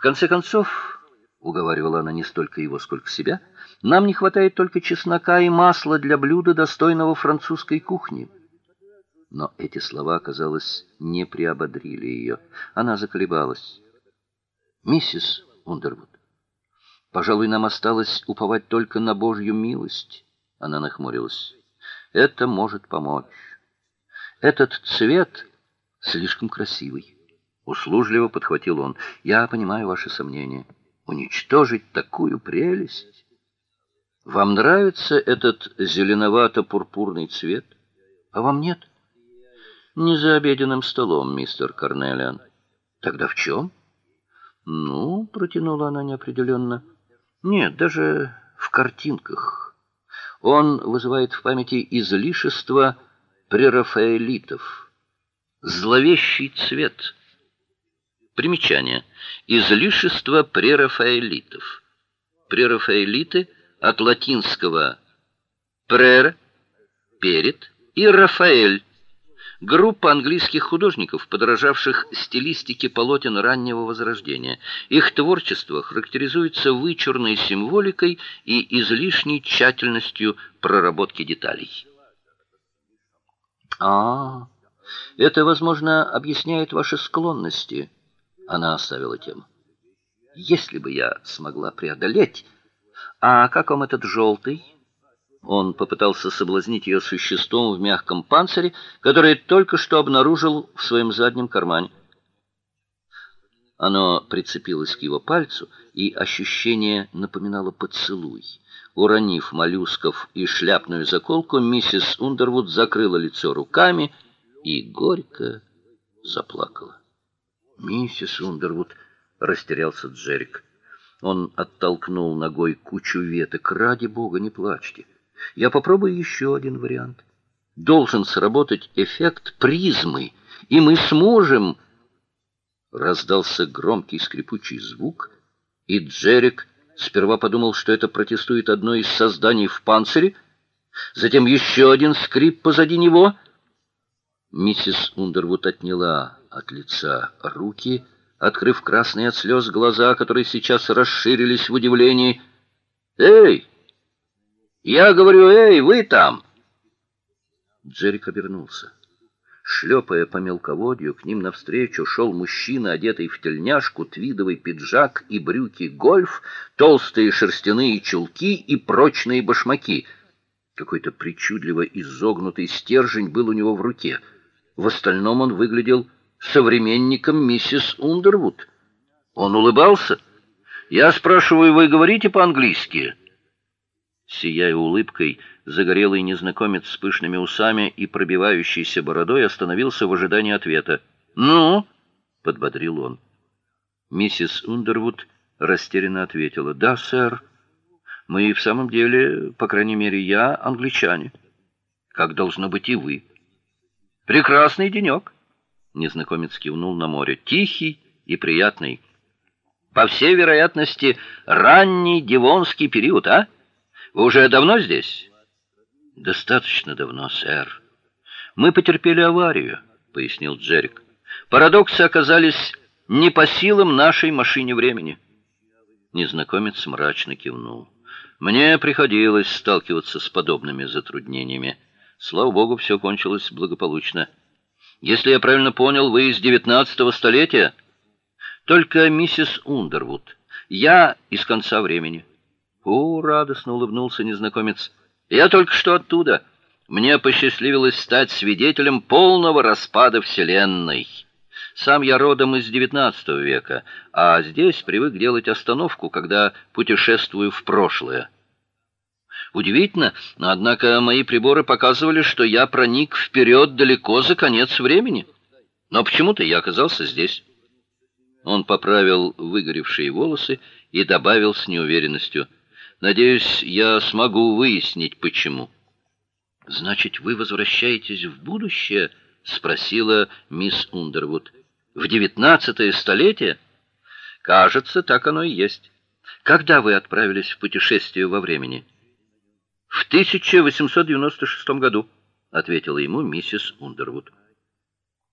В конце концов, уговаривала она не столько его, сколько себя, нам не хватает только чеснока и масла для блюда достойного французской кухни. Но эти слова, казалось, не приободрили ее. Она заколебалась. Миссис Ундервуд, пожалуй, нам осталось уповать только на Божью милость. Она нахмурилась. Это может помочь. Этот цвет слишком красивый. Услужливо подхватил он. Я понимаю ваши сомнения. Уничтожить такую прелесть? Вам нравится этот зеленовато-пурпурный цвет? А вам нет? Не за обеденным столом, мистер Карнелиан. Тогда в чем? Ну, протянула она неопределенно. Нет, даже в картинках. Он вызывает в памяти излишество прерафаэлитов. Зловещий цвет. Примечание. Излишество прерафаэлитов. Прерафаэлиты от латинского прер перед и Рафаэль группа английских художников, подражавших стилистике полотен раннего Возрождения. Их творчество характеризуется вычурной символикой и излишней тщательностью проработки деталей. А, это, возможно, объясняет ваши склонности. Она оставила тему. Если бы я смогла преодолеть. А как вам этот желтый? Он попытался соблазнить ее существом в мягком панцире, которое только что обнаружил в своем заднем кармане. Оно прицепилось к его пальцу, и ощущение напоминало поцелуй. Уронив моллюсков и шляпную заколку, миссис Ундервуд закрыла лицо руками и горько заплакала. "Миссис Ундервуд", растерялся Джерик. Он оттолкнул ногой кучу веток. "Ради бога, не плачьте. Я попробую еще один вариант. Должен сработать эффект призмы, и мы сможем Раздался громкий скрипучий звук, и Джерик сперва подумал, что это протестует одно из созданий в панцире, затем еще один скрип позади него. Миссис Ундервуд отняла от лица руки, открыв красные от слез глаза, которые сейчас расширились в удивлении. "Эй, я говорю, эй, вы там!» Джерик обернулся. Шлепая по мелководью, к ним навстречу шел мужчина, одетый в тельняшку, твидовый пиджак и брюки гольф, толстые шерстяные чулки и прочные башмаки. Какой-то причудливо изогнутый стержень был у него в руке. В остальном он выглядел современником миссис Ундервуд. Он улыбался. «Я спрашиваю, вы говорите по-английски?» Сияя улыбкой, загорелый незнакомец с пышными усами и пробивающейся бородой остановился в ожидании ответа. "Ну?" подбодрил он. Миссис Ундервуд растерянно ответила: "Да, сэр. Мы в самом деле, по крайней мере, я англичане. Как должно быть и вы. Прекрасный денек!» Незнакомец кивнул на море. "Тихий и приятный. По всей вероятности, ранний девонский период, а?" Вы уже давно здесь? Достаточно давно, сэр. Мы потерпели аварию, пояснил Джерик. Парадоксы оказались не по силам нашей машине времени. Незнакомец мрачно кивнул. Мне приходилось сталкиваться с подобными затруднениями. Слава богу, все кончилось благополучно. Если я правильно понял, вы из девятнадцатого столетия? Только миссис Ундервуд. Я из конца времени. "О", радостно улыбнулся незнакомец. "Я только что оттуда. Мне посчастливилось стать свидетелем полного распада вселенной. Сам я родом из XIX века, а здесь привык делать остановку, когда путешествую в прошлое. Удивительно, однако мои приборы показывали, что я проник вперед далеко за конец времени. Но почему-то я оказался здесь. Он поправил выгоревшие волосы и добавил с неуверенностью: Надеюсь, я смогу выяснить почему. Значит, вы возвращаетесь в будущее, спросила мисс Ундервуд. В девятнадцатое столетие? Кажется, так оно и есть. Когда вы отправились в путешествие во времени? В 1896 году, ответила ему миссис Ундервуд.